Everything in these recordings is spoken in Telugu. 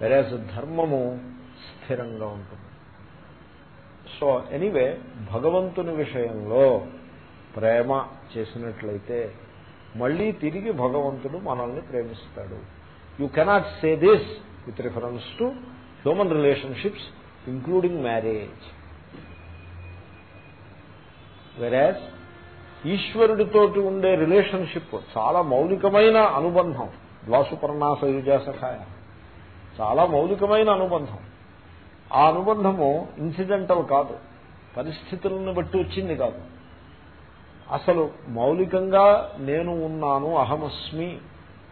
వెరాజ్ ధర్మము స్థిరంగా ఉంటుంది. సో ఎనీవే భగవంతుని విషయంలో ప్రేమ చేసినట్లయితే మళ్ళీ తిరిగి భగవంతుడు మనల్ని ప్రేమిస్తాడు. You cannot say this with reference to human relationships including marriage whereas ఈశ్వరుడితోటి ఉండే రిలేషన్షిప్ చాలా మౌలికమైన అనుబంధం ద్వాసుపర్ణాస యుజాసఖాయ. చాలా మౌలికమైన అనుబంధం. ఆ అనుబంధము ఇన్సిడెంటల్ కాదు. పరిస్థితులను బట్టి వచ్చింది కాదు. అసలు మౌలికంగా నేను ఉన్నాను అహమస్మి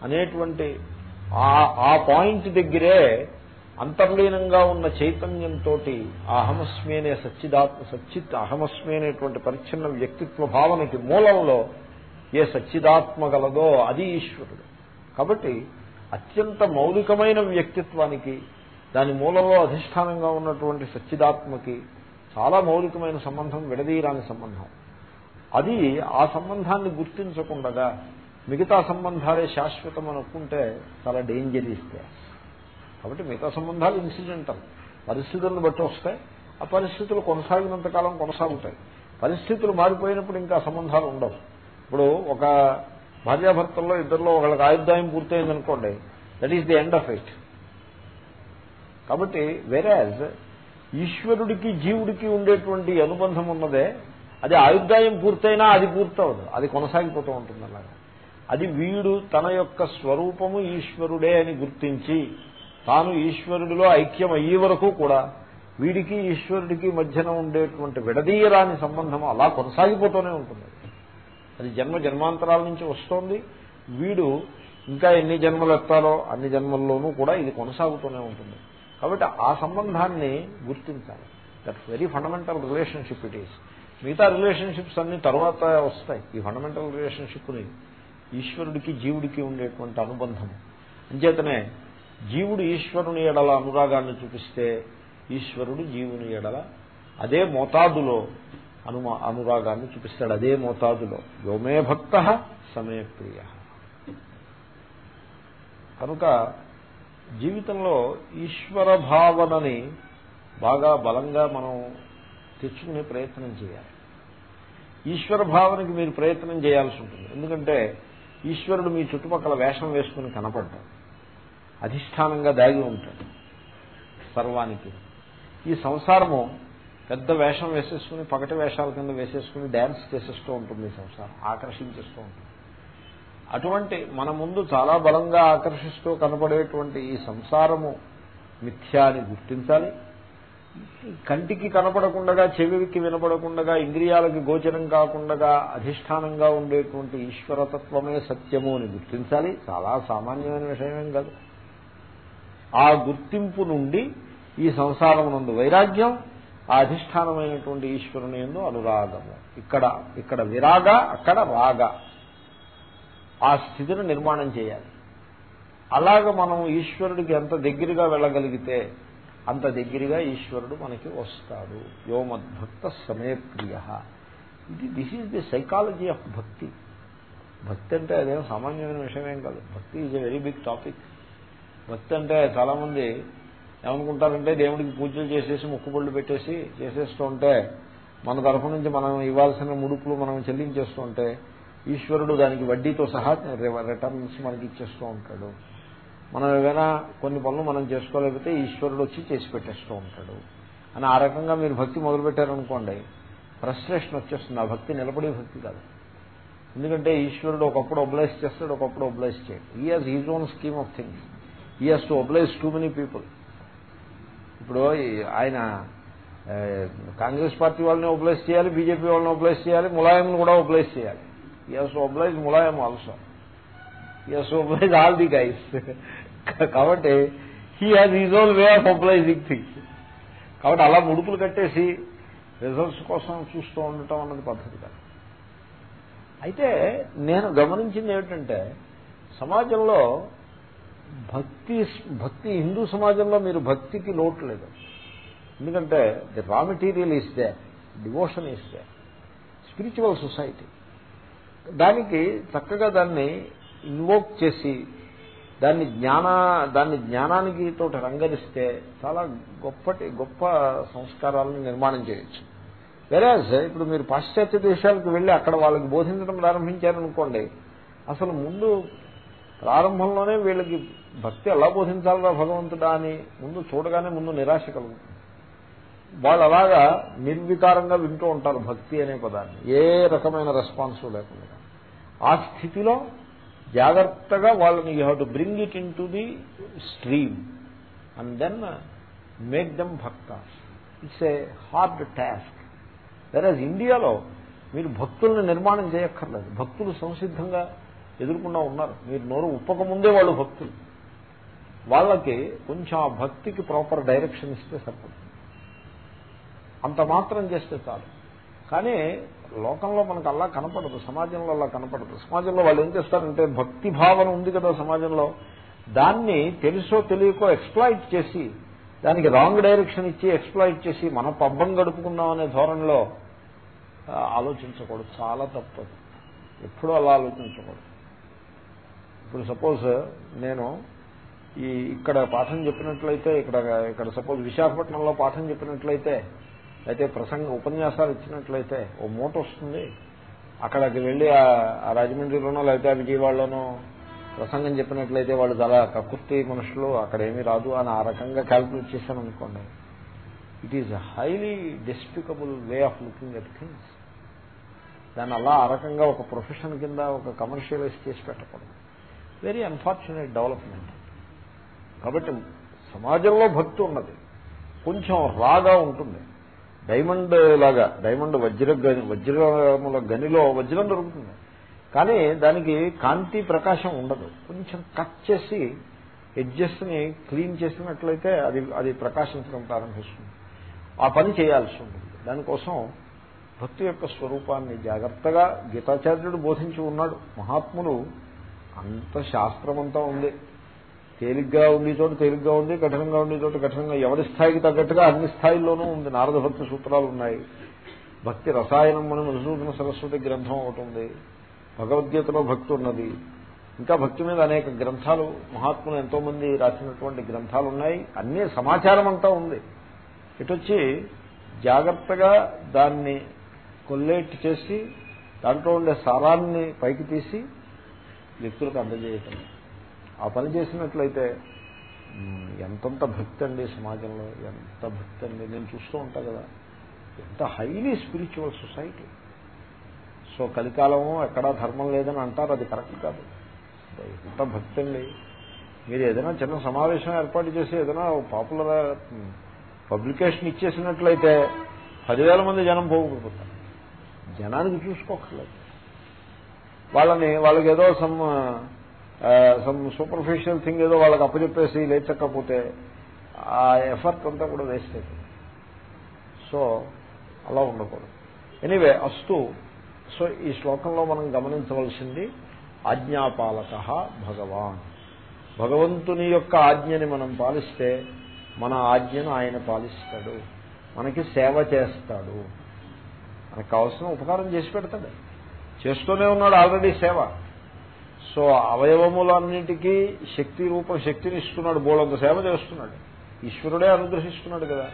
అనేటువంటి ఆ పాయింట్ దగ్గరే అంతర్లీనంగా ఉన్న చైతన్యంతో అహమస్మి అనే సచ్చిదాత్మ సచ్చిత్ అహమస్మి అనేటువంటి పరిచ్ఛిన్న వ్యక్తిత్వ భావనకి మూలంలో ఏ సచ్చిదాత్మ గలదో అది ఈశ్వరుడు. కాబట్టి అత్యంత మౌలికమైన వ్యక్తిత్వానికి దాని మూలంలో అధిష్టానంగా ఉన్నటువంటి సచ్చిదాత్మకి చాలా మౌలికమైన సంబంధం విడదీయరాని సంబంధం. అది ఆ సంబంధాన్ని గుర్తించకుండా మిగతా సంబంధాలే శాశ్వతం అనుకుంటే చాలా డేంజర్ ఇస్తే కాబట్టి మిగతా సంబంధాలు ఇన్సిడెంటల్ పరిస్థితులను బట్టి వస్తాయి. ఆ పరిస్థితులు కొనసాగినంత కాలం కొనసాగుతాయి. పరిస్థితులు మారిపోయినప్పుడు ఇంకా సంబంధాలు ఉండవు. ఇప్పుడు ఒక భార్యాభర్తల్లో ఇద్దరిలో ఒకళ్ళకి ఆయుర్దాయం పూర్తయిందనుకోండి that is the end of it కాబట్టి వెరాజ్ ఈశ్వరుడికి జీవుడికి ఉండేటువంటి అనుబంధం ఉన్నదే అది ఆయుర్దాయం పూర్తయినా అది పూర్తవదు అది కొనసాగిపోతూ ఉంటుంది అలాగా. అది వీడు తన యొక్క స్వరూపము ఈశ్వరుడే అని గుర్తించి తాను ఈశ్వరుడిలో ఐక్యం అయ్యే వరకు కూడా వీడికి ఈశ్వరుడికి మధ్యన ఉండేటువంటి విడదీయరాని సంబంధం అలా కొనసాగిపోతూనే ఉంటుంది. అది జన్మ జన్మాంతరాల నుంచి వస్తోంది. వీడు ఇంకా ఎన్ని జన్మలు ఎత్తాలో అన్ని జన్మల్లోనూ కూడా ఇది కొనసాగుతూనే ఉంటుంది. కాబట్టి ఆ సంబంధాన్ని గుర్తించాలి. That very fundamental relationship it is మిగతా రిలేషన్షిప్స్ అన్ని తర్వాత వస్తాయి. ఈ ఫండమెంటల్ రిలేషన్షిప్ని ఈశ్వరుడికి జీవుడికి ఉండేటువంటి అనుబంధం. అంచేతనే జీవుడు ఈశ్వరుని ఎడల అనురాగాన్ని చూపిస్తే ఈశ్వరుడు జీవుని ఎడల అదే మోతాదులో అనుమా అనురాగాన్ని చూపిస్తాడు. అదే మోతాదులో. యోమే భక్త సమే ప్రియ కనుక జీవితంలో ఈశ్వర భావనని బాగా బలంగా మనం తెచ్చుకునే ప్రయత్నం చేయాలి. ఈశ్వర భావనకి మీరు ప్రయత్నం చేయాల్సి ఉంటుంది. ఎందుకంటే ఈశ్వరుడు మీ చుట్టుపక్కల వేషం వేసుకుని కనపడ్డాడు అధిష్టానంగా దాగి ఉంటాడు. సర్వానికి. ఈ సంసారము పెద్ద వేషం వేసేసుకుని పగటి వేషాల కింద వేసేసుకుని డ్యాన్స్ చేసేస్తూ ఉంటుంది సంసారం ఆకర్షించేస్తూ ఉంటుంది. అటువంటి మన ముందు చాలా బలంగా ఆకర్షిస్తూ కనపడేటువంటి ఈ సంసారము మిథ్యాన్ని గుర్తించాలి. కంటికి కనపడకుండా చెవికి వినపడకుండా ఇంద్రియాలకి గోచరం కాకుండా అధిష్టానంగా ఉండేటువంటి ఈశ్వరతత్వమే సత్యము అని గుర్తించాలి. చాలా సామాన్యమైన విషయమేం కాదు. ఆ గుర్తింపు నుండి ఈ సంసారమునందు వైరాగ్యం ఆ అధిష్టానమైనటువంటి ఈశ్వరుని ఎందు అనురాగము. ఇక్కడ ఇక్కడ విరాగ అక్కడ రాగ. ఆ స్థితిని నిర్మాణం చేయాలి. అలాగ మనం ఈశ్వరుడికి ఎంత దగ్గరగా వెళ్ళగలిగితే అంత దగ్గరగా ఈశ్వరుడు మనకి వస్తాడు. యోమద్భక్త సమయప్రియ. ఇది this is the psychology of bhakti. భక్తి అంటే అదేం సామాన్యమైన విషయమేం కాదు. Bhakti is a very big topic భక్తి అంటే చాలామంది ఏమనుకుంటారంటే దేవుడికి పూజలు చేసేసి ముక్కుబళ్ళు పెట్టేసి చేసేస్తూ ఉంటే మన తరఫు నుంచి మనం ఇవ్వాల్సిన ముడుపులు మనం చెల్లించేస్తూ ఉంటే ఈశ్వరుడు దానికి వడ్డీతో సహా రిటర్న్స్ మనకి ఇచ్చేస్తూ ఉంటాడు. మనం ఏదైనా కొన్ని పనులు మనం చేసుకోలేకపోతే ఈశ్వరుడు వచ్చి చేసి పెట్టేస్తూ ఉంటాడు. అని ఆ రకంగా మీరు భక్తి మొదలుపెట్టారనుకోండి ఫ్రస్ట్రేషన్ వచ్చేస్తుంది. ఆ భక్తి నిలబడే భక్తి కాదు. ఎందుకంటే ఈశ్వరుడు ఒకప్పుడు ఒబ్లైజ్ చేస్తాడు ఒకప్పుడు ఒబ్లైజ్ చేయడు. He has his own scheme of things he has to oblige too many people ఇప్పుడు ఆయన కాంగ్రెస్ పార్టీ వాళ్ళని ఒబ్లైజ్ చేయాలి బీజేపీ వాళ్ళని ఒబ్లైజ్ చేయాలి ములాయంను కూడా ఒబ్లైజ్ చేయాలి. He oblige Mulayam also he oblige all the guys కాబట్టి he has his own way of obliging things కాబట్టి అలా ముడుపులు కట్టేసి రిజల్ట్స్ కోసం చూస్తూ ఉండటం అన్నది పద్ధతి కాదు. అయితే నేను గమనించింది ఏమిటంటే సమాజంలో భక్తి భక్తి హిందూ సమాజంలో మీరు భక్తికి లోటు లేదు. ఎందుకంటే ది రా మెటీరియల్ ఇస్తే డివోషన్ ఇస్తే స్పిరిచువల్ సొసైటీ. దానికి చక్కగా దాన్ని ఇన్వోక్ చేసి దాన్ని జ్ఞాన దాన్ని జ్ఞానానికి తోటి రంగరిస్తే చాలా గొప్పటి గొప్ప సంస్కారాలను నిర్మాణం చేయొచ్చు. వెరాజ్ ఇప్పుడు మీరు పాశ్చాత్య దేశాలకు వెళ్ళి అక్కడ వాళ్ళకి బోధించడం ప్రారంభించారనుకోండి అసలు ముందు ప్రారంభంలోనే వీళ్ళకి భక్తి ఎలా బోధించాలరా భగవంతుడా అని ముందు చూడగానే ముందు నిరాశ కలుగుతుంది. వాళ్ళు అలాగా నిర్వికారంగా వింటూ ఉంటారు భక్తి అనే పదాన్ని. ఏ రకమైన రెస్పాన్స్ లేకుండా. ఆ స్థితిలో జాగ్రత్తగా వాళ్ళని you have to bring it into the stream and then make them bhakta it's a hard task. Whereas ఇండియాలో మీరు భక్తుల్ని నిర్మాణం చేయక్కర్లేదు. భక్తులు సంసిద్ధంగా ఎదుర్కొన్నా ఉన్నారు. మీరు నోరు ఉప్పక ముందే వాళ్ళు భక్తులు. వాళ్ళకి కొంచెం ఆ భక్తికి ప్రాపర్ డైరెక్షన్ ఇస్తే సరిపడుతుంది అంత మాత్రం చేస్తే చాలు. కానీ లోకంలో మనకు అలా కనపడదు సమాజంలో అలా కనపడదు. సమాజంలో వాళ్ళు ఏం చేస్తారంటే భక్తి భావన ఉంది కదా సమాజంలో. దాన్ని తెలుసో తెలియకో ఎక్స్ప్లాయిట్ చేసి దానికి రాంగ్ డైరెక్షన్ ఇచ్చి ఎక్స్ప్లాయిట్ చేసి మన పబ్బం గడుపుకుందాం అనే ధోరణిలో ఆలోచించకూడదు. చాలా తప్పదు ఎప్పుడూ అలా ఆలోచించకూడదు. ఇప్పుడు సపోజ్ నేను ఈ ఇక్కడ పాఠం చెప్పినట్లయితే ఇక్కడ ఇక్కడ సపోజ్ విశాఖపట్నంలో పాఠం చెప్పినట్లయితే అయితే ప్రసంగ ఉపన్యాసాలు ఇచ్చినట్లయితే ఓ మూట వస్తుంది. అక్కడికి వెళ్ళి ఆ రాజమండ్రిలోనో లేకపోతే విజయవాడలోనో ప్రసంగం చెప్పినట్లయితే వాళ్ళు చాలా కక్కుర్తి మనుషులు అక్కడ ఏమీ రాదు అని ఆ రకంగా క్యాల్కులేట్ చేశాను అనుకోండి. It is highly despicable way of looking at things దాన్ని అలా ఆ రకంగా ఒక ప్రొఫెషన్ కింద ఒక కమర్షియలైజ్ చేసి పెట్టకూడదు. Very unfortunate development. కాబట్టి సమాజంలో భక్తి ఉన్నది. కొంచెం రాగా ఉంటుంది. డైమండ్ లాగా డైమండ్ వజ్ర వజ్రముల గనిలో వజ్రం దొరుకుతుంది. కానీ దానికి కాంతి ప్రకాశం ఉండదు. కొంచెం కట్ చేసి ఎడ్జెస్ని క్లీన్ చేసినట్లయితే అది అది ప్రకాశించడం ప్రారంభిస్తుంది. ఆ పని చేయాల్సి ఉంటుంది. దానికోసం భక్తి యొక్క స్వరూపాన్ని జాగ్రత్తగా గీతాచార్యుడు బోధించి ఉన్నాడు. మహాత్ములు అంత శాస్త్రమంతా ఉంది. తేలిగ్గా ఉండే చోట తేలిగ్గా ఉంది కఠినంగా ఉండే చోట కఠినంగా ఎవరి స్థాయికి తగ్గట్టుగా అన్ని స్థాయిల్లోనూ ఉంది. నారద భక్తి సూత్రాలు ఉన్నాయి భక్తి రసాయనం అని మధుసూదన సరస్వతి గ్రంథం ఒకటి ఉంది. భగవద్గీతలో భక్తి ఉన్నది. ఇంకా భక్తి మీద అనేక గ్రంథాలు మహాత్ములు ఎంతో మంది రాసినటువంటి గ్రంథాలు ఉన్నాయి అన్ని సమాచారం అంతా ఉంది. ఇటొచ్చి జాగ్రత్తగా దాన్ని కొల్లేట్ చేసి దాంట్లో ఉండే సారాన్ని పైకి తీసి వ్యక్తులకు అందజేయటం. ఆ పని చేసినట్లయితే ఎంతంత భక్తి అండి సమాజంలో ఎంత భక్తి అండి. నేను చూస్తూ ఉంటా కదా ఎంత హైలీ స్పిరిచువల్ సొసైటీ సో కలికాలము ఎక్కడా ధర్మం లేదని అంటారు అది కరెక్ట్ కాదు. ఎంత భక్తి అండి. మీరు ఏదైనా చిన్న సమావేశం ఏర్పాటు చేసి ఏదైనా పాపులర్ పబ్లికేషన్ ఇచ్చేసినట్లయితే పదివేల మంది జనం పోగొట్టుకుంటారు జనానికి చూసుకోకర్లేదు. వాళ్ళని వాళ్ళకి ఏదో సమ్ సమ్ సూపర్ఫిషియల్ థింగ్ ఏదో వాళ్ళకి అప్పచెప్పేసి లేచకపోతే ఆ ఎఫర్ట్ అంతా కూడా వేస్ట్ అవుతుంది సో అలా ఉండకూడదు. ఎనీవే అస్తు సో ఈ శ్లోకంలో మనం గమనించవలసింది ఆజ్ఞాపాలక భగవాన్. భగవంతుని యొక్క ఆజ్ఞని మనం పాలిస్తే మన ఆజ్ఞను ఆయన పాలిస్తాడు. మనకి సేవ చేస్తాడు. మనకు కావాల్సిన ఉపకారం చేసి పెడతాడు. చేస్తూనే ఉన్నాడు ఆల్రెడీ సేవ. సో అవయవములన్నిటికీ శక్తి రూపం శక్తిని ఇస్తున్నాడు బోళంత సేవ చేస్తున్నాడు. ఈశ్వరుడే అనుగ్రహిస్తున్నాడు కదా.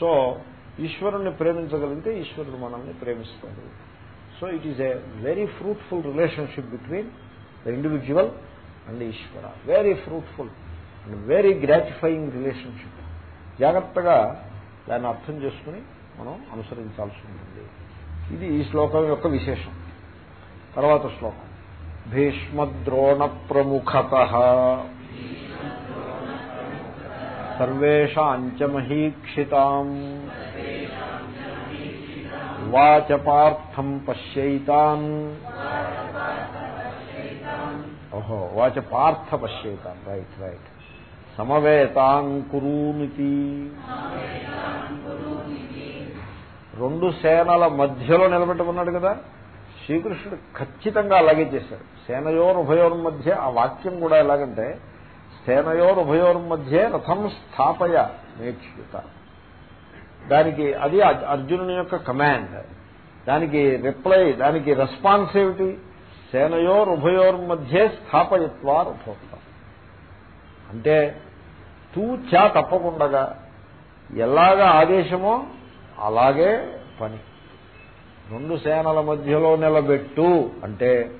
సో ఈశ్వరుణ్ణి ప్రేమించగలిగితే ఈశ్వరుడు మనల్ని ప్రేమిస్తాడు. So it is a very fruitful relationship between the individual and Ishwara. Very fruitful and very gratifying relationship జాగ్రత్తగా దాన్ని అర్థం చేసుకుని మనం అనుసరించాల్సి ఉంటుంది. ఇది ఈ శ్లోకం యొక్క విశేషం. తర్వాత శ్లోకం. భీష్మద్రోణ ప్రముఖత సర్వేషాంచ మహీక్షితాం. వాచపార్థం పశ్యైతాన్. ఓహో వాచ పార్థ పశ్యైతాన్. Right right. సమవేతాన్ కురూనితి. రెండు సేనల మధ్యలో నిలబెట్టుకున్నాడు కదా? శ్రీకృష్ణుడు ఖచ్చితంగా అలాగే చేశాడు. సేనయోరుభయోర్ మధ్య ఆ వాక్యం కూడా ఎలాగంటే సేనయోరుభయోర్ మధ్య రథం స్థాపయ నేర్చుత దానికి అది అర్జునుని యొక్క కమాండ్. దానికి రిప్లై దానికి రెస్పాన్స్ ఏమిటి? సేనయోరుభయోర్ మధ్య స్థాపయత్వా రథోత్త అంటే తూచా తప్పకుండా ఎలాగ ఆదేశమో అలాగే పని. రెండు సేనల మధ్యలో నిలబెట్టు అంటే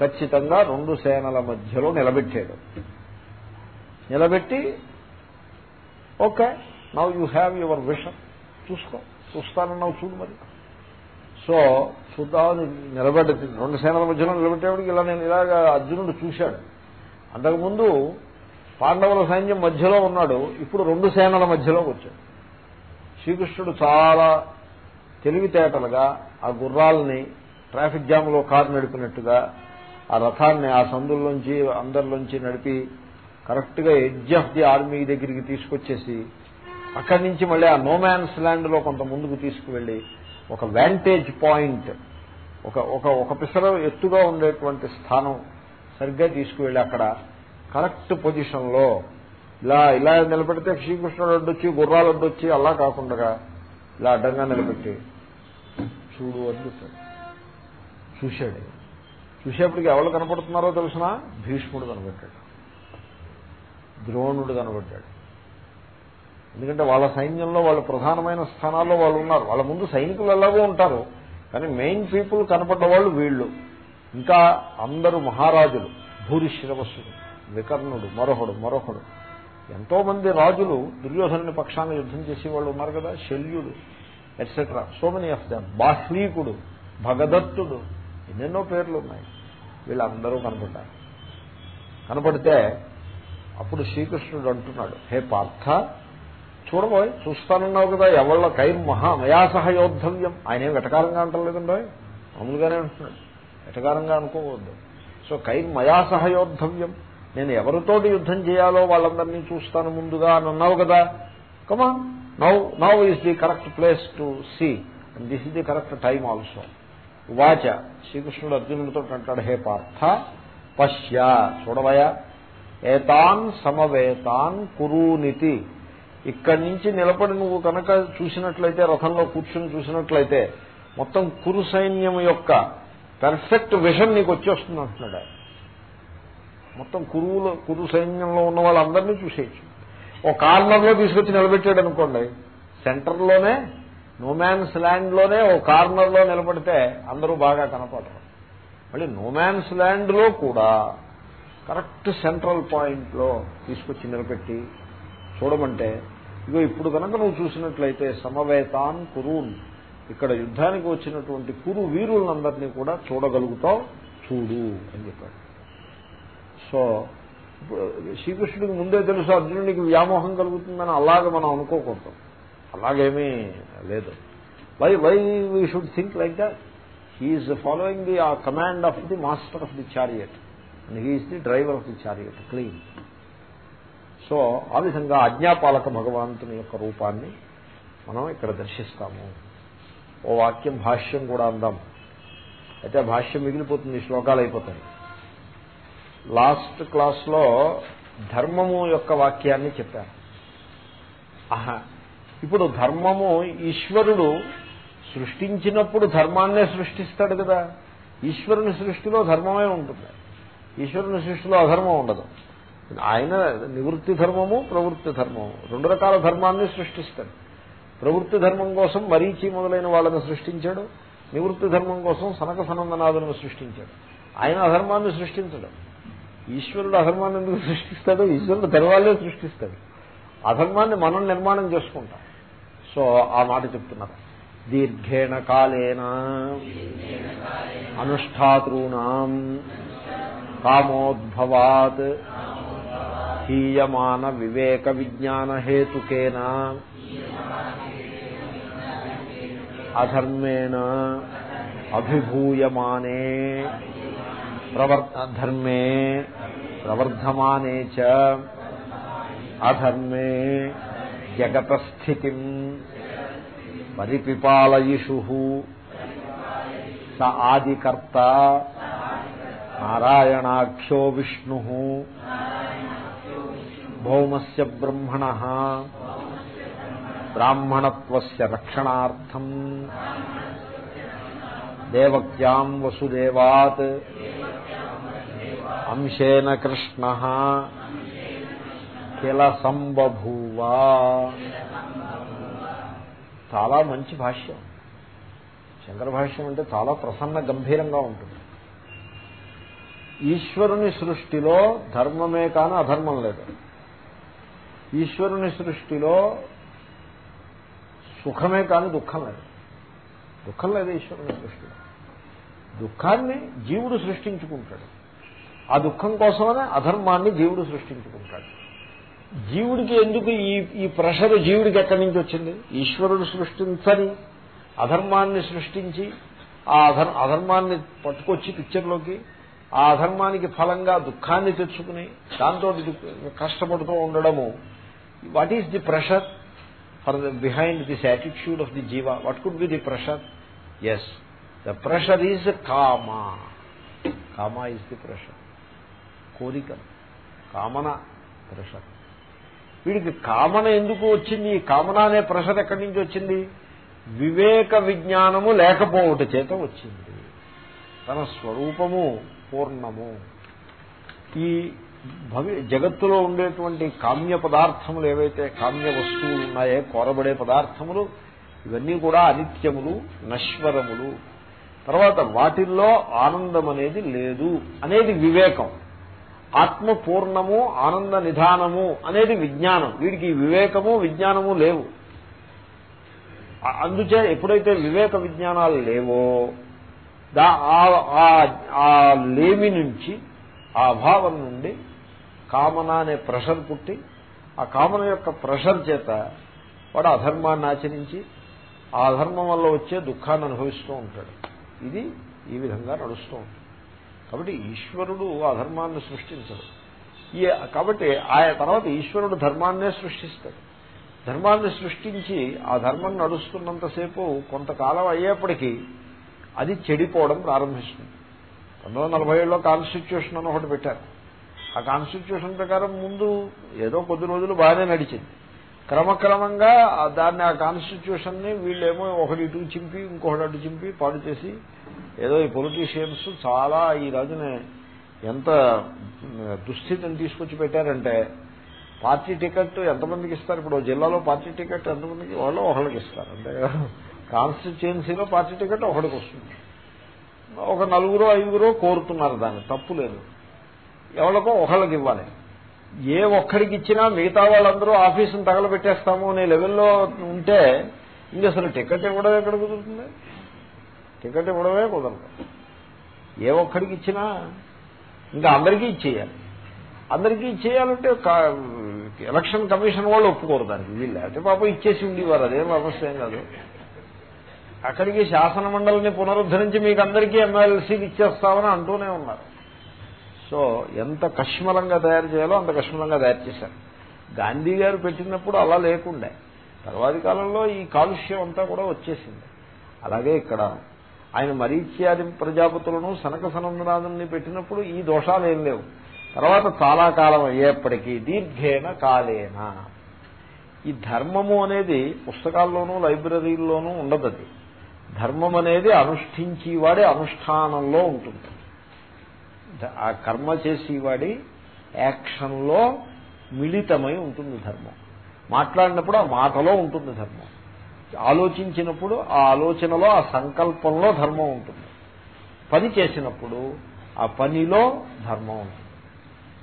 ఖచ్చితంగా రెండు సేనల మధ్యలో నిలబెట్టాడు నిలబెట్టి okay now you have your vision చూసుకో చూస్తానన్నావు చూడు మరి. సో చూద్దామని నిలబెట్టి రెండు సేనల మధ్యలో నిలబెట్టేవాడికి ఇలా నేను ఇలాగా అర్జునుడు చూశాడు. అంతకుముందు పాండవుల సైన్యం మధ్యలో ఉన్నాడు ఇప్పుడు రెండు సేనల మధ్యలోకి వచ్చాడు. శ్రీకృష్ణుడు చాలా తెలివితేటలుగా ఆ గుర్రాలని ట్రాఫిక్ జామ్లో కారు నడిపినట్టుగా ఆ రథాన్ని ఆ సందుల్లోంచి అందరిలోంచి నడిపి కరెక్ట్గా ఎడ్జ్ ఆఫ్ ది ఆర్మీ దగ్గరికి తీసుకొచ్చేసి అక్కడి నుంచి మళ్ళీ ఆ నోమాన్స్ ల్యాండ్లో కొంత ముందుకు తీసుకువెళ్ళి ఒక వ్యాంటేజ్ పాయింట్ ఒక ఒక ఒక పిసర ఎత్తుగా ఉండేటువంటి స్థానం సరిగ్గా తీసుకువెళ్ళి అక్కడ కరెక్ట్ పొజిషన్లో ఇలా ఇలా నిలబెడితే శ్రీకృష్ణుడు అడ్డొచ్చి గుర్రాలు అడ్డొచ్చి అలా కాకుండా ఇలా అడ్డంగా నిలబెట్టి చూడు అని చెప్పాడు. చూశాడు. చూసేప్పటికి ఎవరు కనపడుతున్నారో తెలిసిన భీష్ముడు కనబడ్డాడు. ద్రోణుడు కనబడ్డాడు. ఎందుకంటే వాళ్ళ సైన్యంలో వాళ్ళ ప్రధానమైన స్థానాల్లో వాళ్ళు ఉన్నారు. వాళ్ళ ముందు సైనికులు ఎలాగో ఉంటారు. కానీ మెయిన్ పీపుల్ కనపడ్డ వాళ్ళు వీళ్ళు. ఇంకా అందరూ మహారాజులు. భూరిశ్రవస్సుడు వికర్ణుడు మరొకడు మరొకడు. ఎంతో మంది రాజులు దుర్యోధనుని పక్షాన్ని యుద్ధం చేసే వాళ్ళు ఉన్నారు కదా. శల్యుడు. Etcetera so many of them బాహ్లీకుడు భగదత్తుడు ఎన్నెన్నో పేర్లు ఉన్నాయి వీళ్ళందరూ కనపడ్డారు. కనపడితే అప్పుడు శ్రీకృష్ణుడు అంటున్నాడు హే పార్థ చూడబోయ్ చూస్తానన్నావు కదా ఎవళ్ళ కైర్ మహా మయాసహ యోద్ధవ్యం ఆయనేం వెటకారంగా అంటలేదండో? మామూలుగానే అంటున్నాడు. వెటకారంగా అనుకోవద్దు. సో కైర్ మయాసహ యోద్ధవ్యం నేను ఎవరితోటి యుద్ధం చేయాలో వాళ్ళందరినీ చూస్తాను ముందుగా అని అన్నావు కదా. కమా now now is the correct place to see and this is the correct time also వాచ శ్రీకృష్ణుడు అర్జునుడితో అంటాడు హే పార్థ పశ్య. చూడవయా ఏతాన్ సమవేతాన్ కురూనితి. ఇక్కడి నుంచి నిలబడి నువ్వు కనుక చూసినట్లయితే రథంలో కూర్చుని చూసినట్లయితే మొత్తం కురు సైన్యం యొక్క పెర్ఫెక్ట్ విషన్ నీకు వచ్చేస్తుంది అంటున్నాడు మొత్తం కురువులో కురు సైన్యంలో ఉన్న వాళ్ళందరినీ చూసేయచ్చు. ఓ కార్నర్లో తీసుకొచ్చి నిలబెట్టాడు అనుకోండి. సెంటర్లోనే నోమాన్స్ ల్యాండ్లోనే ఓ కార్నర్లో నిలబడితే అందరూ బాగా కనపడరు. మళ్ళీ నోమాన్స్ ల్యాండ్లో కూడా కరెక్ట్ సెంట్రల్ పాయింట్లో తీసుకొచ్చి నిలబెట్టి చూడమంటే ఇగో ఇప్పుడు కనుక నువ్వు చూసినట్లయితే సమవేతాన్ కురూన్. ఇక్కడ యుద్ధానికి వచ్చినటువంటి కురు వీరులందరినీ కూడా చూడగలుగుతావు చూడు అని చెప్పాడు. సో శ్రీకృష్ణుడికి ముందే తెలుసు అర్జునుడికి వ్యామోహం కలుగుతుందని అలాగే మనం అనుకోకూడదు. అలాగేమీ లేదు. Why why we should think like that he is following the uh command of the master of the chariot and he is the driver of the chariot clean so ఆ విధంగా ఆజ్ఞాపాలక భగవంతుని యొక్క రూపాన్ని మనం ఇక్కడ దర్శిస్తాము. ఓ వాక్యం భాష్యం కూడా అందాం. అయితే భాష్యం మిగిలిపోతుంది శ్లోకాలు అయిపోతాయి. లాస్ట్ క్లాస్లో ధర్మము యొక్క వాక్యాన్ని చెప్పారు. ఆహా. ఇప్పుడు ధర్మము ఈశ్వరుడు సృష్టించినప్పుడు ధర్మాన్నే సృష్టిస్తాడు కదా. ఈశ్వరుని సృష్టిలో ధర్మమే ఉంటుంది. ఈశ్వరుని సృష్టిలో అధర్మం ఉండదు. ఆయన నివృత్తి ధర్మము ప్రవృత్తి ధర్మము. రెండు రకాల ధర్మాన్ని సృష్టిస్తాడు. ప్రవృత్తి ధర్మం కోసం మరీచి మొదలైన వాళ్ళని సృష్టించాడు. నివృత్తి ధర్మం కోసం సనక సనందనాథులను సృష్టించాడు. ఆయన అధర్మాన్ని సృష్టించడం. ఈశ్వరుడు అధర్మాన్ని ఎందుకు సృష్టిస్తాడు? ఈశ్వరుడు ధర్మాలే సృష్టిస్తాడు. అధర్మాన్ని మనం నిర్మాణం చేసుకుంటాం. సో ఆ మాట చెప్తున్నారు. దీర్ఘేణ కాలేన అనుష్ఠాతృణం కామోద్భవాత్ హీయమాన వివేక విజ్ఞాన హేతుకేనా అధర్మేణ అభిభూయమానే ప్రవర్ధర్మే ప్రవర్ధమానే చ అధర్మే జగతస్థితి పరిపిపాలయిషు స ఆదికర్త నారాయణాఖ్యో విష్ణు భౌమస్ బ్రహ్మణ బ్రాహ్మణత్వ రక్షణార్థం దేవక్యాం వసుదేవాత్ అంశేన కృష్ణ కిల సంబభూవా. చాలా మంచి భాష్యం. శంకర భాష్యం అంటే చాలా ప్రసన్న గంభీరంగా ఉంటుంది. ఈశ్వరుని సృష్టిలో ధర్మమే కాని అధర్మం లేదు. ఈశ్వరుని సృష్టిలో సుఖమే కాని దుఃఖం లేదు. దుఃఖం లేదా ఈశ్వరుని సృష్టి. దుఃఖాన్ని జీవుడు సృష్టించుకుంటాడు. ఆ దుఃఖం కోసమనే అధర్మాన్ని జీవుడు సృష్టించుకుంటాడు. జీవుడికి ఎందుకు ఈ ఈ ప్రెషర్ జీవుడికి ఎక్కడి నుంచి వచ్చింది? ఈశ్వరుడు సృష్టించని అధర్మాన్ని సృష్టించి ఆ అధర్ అధర్మాన్ని పట్టుకొచ్చి పిక్చర్లోకి ఆ అధర్మానికి ఫలంగా దుఃఖాన్ని తెచ్చుకుని దాంతో కష్టపడుతూ ఉండడము. What is the pressure for the behind this attitude of the jiva what could be the pressure yes the pressure is kama kama is the pressure కోరిక కామన ప్రెషర్ వీడికి కామన ఎందుకు వచ్చింది? ఈ కామన అనే ప్రెషర్ ఎక్కడి నుంచి వచ్చింది? వివేక విజ్ఞానము లేకపోవట చేత వచ్చింది. తన స్వరూపము పూర్ణము. ఈ జగత్తులో ఉండేటువంటి కామ్య పదార్థములు ఏవైతే కామ్య వస్తువులు ఉన్నాయో కోరబడే పదార్థములు ఇవన్నీ కూడా అనిత్యములు నశ్వరములు. తర్వాత వాటిల్లో ఆనందం అనేది లేదు అనేది వివేకం. ఆత్మ పూర్ణము ఆనంద నిధానము అనేది విజ్ఞానం. వీడికి వివేకము విజ్ఞానము లేవు. అందుచే ఎప్పుడైతే వివేక విజ్ఞానాలు లేవో దా ఆ లేమి నుంచి ఆ అభావం నుండి కామన అనే ప్రెషర్ పుట్టి ఆ కామన యొక్క ప్రెషర్ చేత వాడు అధర్మాన్ని ఆచరించి ఆ అధర్మం వల్ల వచ్చే దుఃఖాన్ని అనుభవిస్తూ ఉంటాడు. ఇది ఈ విధంగా నడుస్తూ ఉంటుంది. కాబట్టి ఈశ్వరుడు అధర్మాన్ని సృష్టించడు. ఈ కాబట్టి ఆయా తర్వాత ఈశ్వరుడు ధర్మాన్నే సృష్టిస్తాడు. ధర్మాన్ని సృష్టించి ఆ ధర్మం నడుస్తున్నంతసేపు కొంతకాలం అయ్యేప్పటికీ అది చెడిపోవడం ప్రారంభిస్తుంది. పంతొమ్మిది వందల నలభై ఏడులో కాన్స్టిట్యూషన్ అని ఒకటి పెట్టారు. ఆ కాన్స్టిట్యూషన్ ప్రకారం ముందు ఏదో కొద్ది రోజులు బాగానే నడిచింది. క్రమక్రమంగా దాన్ని ఆ కాన్స్టిట్యూషన్ని వీళ్ళేమో ఒకటి ఇటు చింపి ఇంకొకటి అటు చింపి పాడు చేసి ఏదో ఈ పొలిటీషియన్స్ చాలా ఈ రోజున ఎంత దుస్థితిని తీసుకొచ్చి పెట్టారంటే పార్టీ టికెట్ ఎంతమందికి ఇస్తారు? ఇప్పుడు జిల్లాలో పార్టీ టికెట్ ఎంతమందికి? వాళ్ళు ఒకళ్ళకి ఇస్తారు. అంటే కాన్స్టిట్యుయెన్సీలో పార్టీ టికెట్ ఒకటికి వస్తుంది. ఒక నలుగురు ఐదుగురు కోరుతున్నారు దాన్ని. తప్పు లేదు. ఎవరికో ఒకళ్ళకి ఇవ్వాలి. ఏ ఒక్కడికి ఇచ్చినా మిగతా వాళ్ళందరూ ఆఫీసును తగలబెట్టేస్తాము అనే లెవెల్లో ఉంటే ఇంక అసలు టికెట్ ఇవ్వడం ఎక్కడ కుదురుతుంది? టికెట్ ఇవ్వడమే కుదరదు. ఏ ఒక్కడికి ఇచ్చినా ఇంకా అందరికీ ఇచ్చేయాలి. అందరికీ ఇచ్చేయాలంటే ఎలక్షన్ కమిషన్ వాళ్ళు ఒప్పుకోరు దానికి. వీళ్ళు అంటే పాపం ఇచ్చేసి ఉండేవారు. అదేం సమస్య ఏం కాదు. అక్కడికి శాసన మండలిని పునరుద్ధరించి మీకు అందరికీ ఎమ్మెల్సీకి ఇచ్చేస్తామని అంటూనే ఉన్నారు. సో ఎంత కష్మలంగా తయారు చేయాలో అంత కష్మలంగా తయారు చేశారు. గాంధీ గారు పెట్టినప్పుడు అలా లేకుండే. తర్వాతి కాలంలో ఈ కాలుష్యం అంతా కూడా వచ్చేసింది. అలాగే ఇక్కడ ఆయన మరీచ్యాది ప్రజాపతులను సనక సనందనాథుని పెట్టినప్పుడు ఈ దోషాలు ఏం లేవు. తర్వాత చాలా కాలం అయ్యేప్పటికీ దీర్ఘేన కాలేనా. ఈ ధర్మము అనేది పుస్తకాల్లోనూ లైబ్రరీల్లోనూ ఉండదు అది ధర్మం అనేది అనుష్ఠించేవాడి అనుష్ఠానంలో ఉంటుంది. ఆ కర్మ చేసేవాడి యాక్షన్లో మిళితమై ఉంటుంది ధర్మం. మాట్లాడినప్పుడు ఆ మాటలో ఉంటుంది ధర్మం. ఆలోచించినప్పుడు ఆ ఆలోచనలో ఆ సంకల్పంలో ధర్మం ఉంటుంది. పని చేసినప్పుడు ఆ పనిలో ధర్మం ఉంటుంది.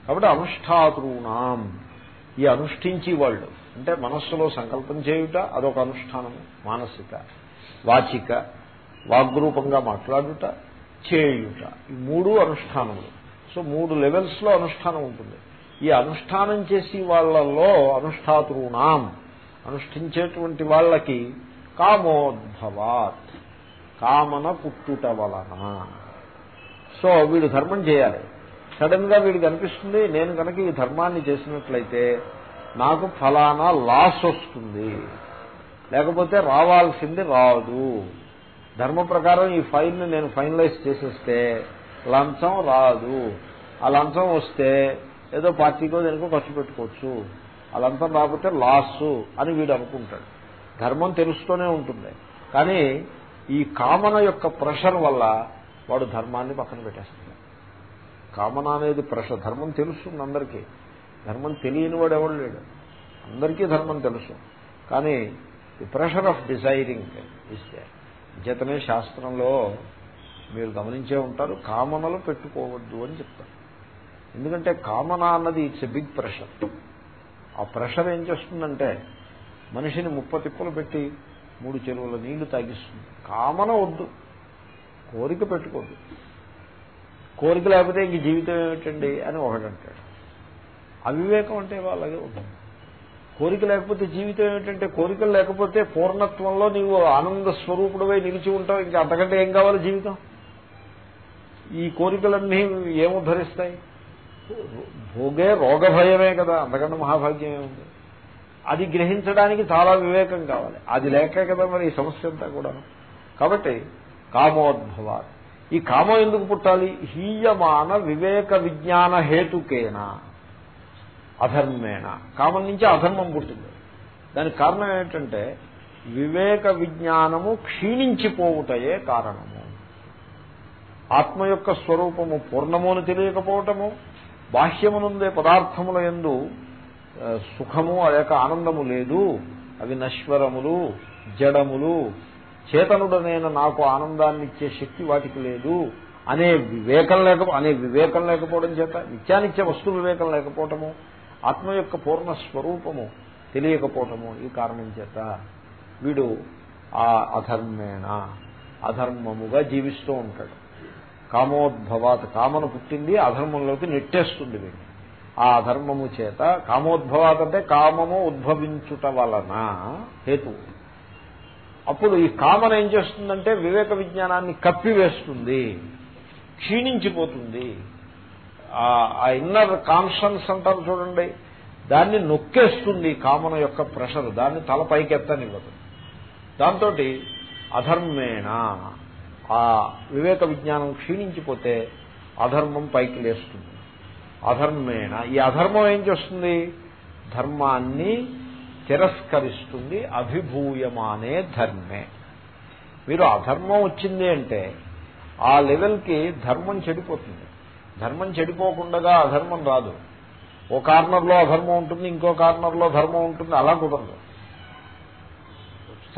కాబట్టి అనుష్ఠాతృణాం. ఈ అనుష్ఠించి వాళ్ళు. అంటే మనస్సులో సంకల్పం చేయుట అదొక అనుష్ఠానము మానసిక. వాచిక వాగ్రూపంగా మాట్లాడుట చేయుట. ఈ మూడు అనుష్ఠానములు. సో మూడు లెవెల్స్లో అనుష్ఠానం ఉంటుంది. ఈ అనుష్ఠానం చేసి వాళ్ళలో అనుష్ఠాతృణాం అనుష్ఠించేటువంటి వాళ్ళకి కామోద్భవాత్ కామన పుట్టుట వలన. సో వీడు ధర్మం చేయాలి. సడన్గా వీడికి అనిపిస్తుంది నేను కనుక ఈ ధర్మాన్ని చేసినట్లయితే నాకు ఫలానా లాస్ వస్తుంది. లేకపోతే రావాల్సింది రాదు. ధర్మ ప్రకారం ఈ ఫైల్ని నేను ఫైనలైజ్ చేసేస్తే లంచం రాదు. ఆ లంచం వస్తే ఏదో పార్టీకో దేనికో ఖర్చు పెట్టుకోవచ్చు. ఆ లంచం రాకపోతే లాస్ అని వీడు అనుకుంటాడు. ధర్మం తెలుస్తూనే ఉంటుంది. కానీ ఈ కామన యొక్క ప్రెషర్ వల్ల వాడు ధర్మాన్ని పక్కన పెట్టేస్తున్నాడు కామన అనేది ప్రెషర్. ధర్మం తెలుస్తుంది అందరికీ. ధర్మం తెలియని వాడు ఎవడు లేడు. అందరికీ ధర్మం తెలుసు. కానీ ది ప్రెషర్ ఆఫ్ డిజైరింగ్ ఇస్తే చేతనే శాస్త్రంలో మీరు గమనించే ఉంటారు కామనలు పెట్టుకోవద్దు అని చెప్తారు. ఎందుకంటే కామన అన్నది ఇట్స్ ఎ బిగ్ ప్రెషర్. ఆ ప్రెషర్ ఏం చేస్తుందంటే మనిషిని ముప్ప తిప్పలు పెట్టి మూడు చెరువుల నీళ్ళు తాగిస్తుంది. కామన వద్దు. కోరిక పెట్టుకోద్దు కోరిక లేకపోతే ఇంక జీవితం ఏమిటండి అని ఒకడంటాడు అవివేకం అంటే అలాగే ఉంటుంది కోరిక లేకపోతే జీవితం ఏమిటంటే కోరికలు లేకపోతే పూర్ణత్వంలో నీవు ఆనంద స్వరూపుడువై నిలిచి ఉంటావు. ఇంకా అంతకంటే ఏం కావాలి జీవితం? ఈ కోరికలన్నీ ఏముద్ధరిస్తాయి భోగే రోగభయమే కదా అంతకంటే మహాభాగ్యమే ఉంది. అది గ్రహించడానికి చాలా వివేకం కావాలి. అది లేక కదా మరి ఈ సమస్య అంతా కూడా కాబట్టి కామోద్భవ ఈ కామం ఎందుకు పుట్టాలి? హీయమాన వివేక విజ్ఞాన హేతుకేనా. అధర్మేణ. కామం నుంచి అధర్మం పుట్టింది. దానికి కారణం ఏంటంటే వివేక విజ్ఞానము క్షీణించిపోవుటయే కారణము. ఆత్మ యొక్క స్వరూపము పూర్ణమును తెలియకపోవటము బాహ్యమునుందే పదార్థముల ఎందు సుఖము లేక ఆనందము లేదు. అవి నశ్వరములు జడములు చేతనుడనైన నాకు ఆనందాన్ని ఇచ్చే శక్తి వాటికి లేదు. అనే వివేకం లేక అనే వివేకం లేకపోవడం చేత నిత్యానిత్య వస్తు వివేకం లేకపోవటము ఆత్మ యొక్క పూర్ణ స్వరూపము తెలియకపోవటము ఈ కారణం చేత వీడు ఆ అధర్మేణ అధర్మముగా జీవిస్తూ ఉంటాడు. కామోద్భవాత్ కామను పుట్టింది అధర్మంలోకి నెట్టేస్తుంది వీడు ఆ అధర్మము చేత కామోద్భవాత్ అంటే కామము ఉద్భవించుట వలన హేతు. అప్పుడు ఈ కామన ఏం చేస్తుందంటే వివేక విజ్ఞానాన్ని కప్పివేస్తుంది క్షీణించిపోతుంది. ఆ ఇన్నర్ కాన్షన్స్ అంటారు చూడండి దాన్ని నొక్కేస్తుంది కామన యొక్క ప్రెషర్ దాన్ని తల పైకెత్తనివ్వదు దాంతో అధర్మేణ ఆ వివేక విజ్ఞానం క్షీణించిపోతే అధర్మం పైకి లేస్తుంది. అధర్మేణ ఈ అధర్మం ఏం చేస్తుంది? ధర్మాన్ని తిరస్కరిస్తుంది అభిభూయమానే ధర్మే. మీరు అధర్మం వచ్చింది అంటే ఆ లెవెల్కి ధర్మం చెడిపోతుంది. ధర్మం చెడిపోకుండా అధర్మం రాదు. ఓ కార్నర్లో అధర్మం ఉంటుంది ఇంకో కార్నర్లో ధర్మం ఉంటుంది అలా కుదరదు.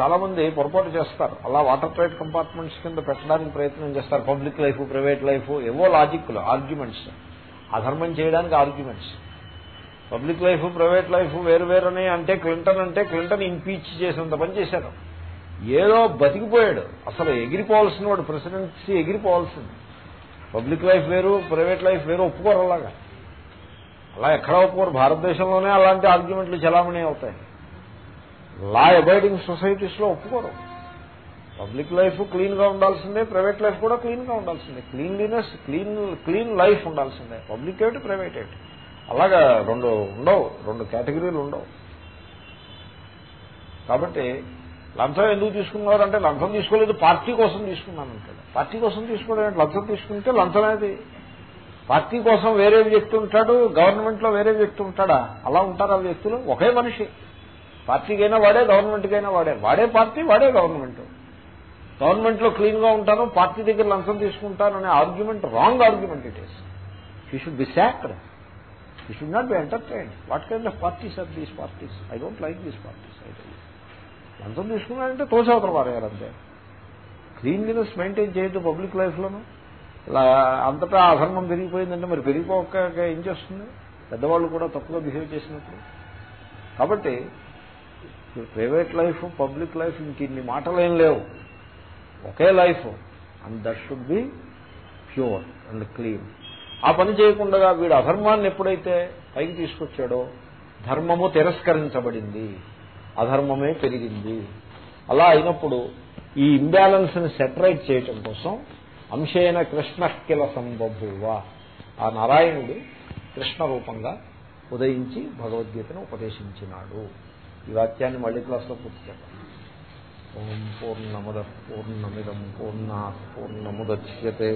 చాలా మంది పొరపాటు చేస్తారు. అలా వాటర్ ట్రైట్ కంపార్ట్మెంట్స్ కింద పెట్టడానికి ప్రయత్నం చేస్తారు. పబ్లిక్ లైఫ్ ప్రైవేట్ లైఫ్ ఏవో లాజిక్లు ఆర్గ్యుమెంట్స్. అధర్మం చేయడానికి arguments. Public life private life వేరు వేరని అంటే క్లింటన్ అంటే క్లింటన్ ఇంపీచ్ చేసినంత పని చేశారు. ఏదో బతికిపోయాడు. అసలు ఎగిరిపోవాల్సిన వాడు ప్రెసిడెన్సీ ఎగిరిపోవాల్సింది. పబ్లిక్ లైఫ్ వేరు ప్రైవేట్ లైఫ్ వేరు ఒప్పుకోరు అలాగా. అలా ఎక్కడ ఒప్పుకోరు. భారతదేశంలోనే అలాంటి ఆర్గ్యుమెంట్లు చలామణి అవుతాయి. లా అబైడింగ్ సొసైటీస్లో ఒప్పుకోరు. పబ్లిక్ లైఫ్ క్లీన్గా ఉండాల్సిందే ప్రైవేట్ లైఫ్ కూడా క్లీన్గా ఉండాల్సిందే. క్లీన్లీనెస్ క్లీన్ క్లీన్ లైఫ్ ఉండాల్సిందే. పబ్లిక్ ఏమిటి ప్రైవేట్ ఏమిటి? అలాగా రెండు ఉండవు రెండు కేటగిరీలు ఉండవు. కాబట్టి లంచం ఎందుకు తీసుకున్నారు అంటే లంచం తీసుకోలేదు పార్టీ కోసం తీసుకున్నాను అంటాడు పార్టీ కోసం తీసుకోలేదు లంచం తీసుకుంటే లంచం అనేది. పార్టీ కోసం వేరే వ్యక్తి ఉంటాడు గవర్నమెంట్లో వేరే వ్యక్తి ఉంటాడా? అలా ఉంటారు ఆ వ్యక్తులు ఒకే మనిషి. పార్టీకైనా వాడే గవర్నమెంట్కైనా వాడే. వాడే పార్టీ వాడే గవర్నమెంట్. గవర్నమెంట్లో క్లీన్గా ఉంటాను పార్టీ దగ్గర లంచం తీసుకుంటాను అనే argument wrong argument it is you should be sacked you should not be entertain what kind of parties are these parties I don't like these parties I లంచం తీసుకున్నారంటే తోసవతలు పారేయాలంతే. క్లీన్లీనెస్ మెయింటైన్ చేయొద్దు పబ్లిక్ లైఫ్లోనూ. ఇలా అంతటా అధర్మం పెరిగిపోయిందంటే మరి పెరిగిపోక ఏం చేస్తుంది? పెద్దవాళ్ళు కూడా తప్పుగా బిహేవ్ చేసినప్పుడు. కాబట్టి ప్రైవేట్ లైఫ్ పబ్లిక్ లైఫ్ ఇంక ఇన్ని మాటలు ఏం లేవు. ఒకే life. And that should be pure and clean. ఆ పని చేయకుండా వీడు అధర్మాన్ని ఎప్పుడైతే పైకి తీసుకొచ్చాడో ధర్మము తిరస్కరించబడింది. అధర్మమే పెరిగింది. అలా అయినప్పుడు ఈ ఇంబ్యాలెన్స్ని సెటరైట్ చేయటం కోసం అంశేన కృష్ణ కిల సంబభువ. ఆ నారాయణుడు కృష్ణ రూపంగా ఉదయించి భగవద్గీతను ఉపదేశించినాడు. ఈ వాక్యాన్ని మళ్ళీ క్లాస్లో పూర్తి చేద్దాం. ఓం పూర్ణముద పూర్ణమిదం పూర్ణా పూర్ణముద్యతే.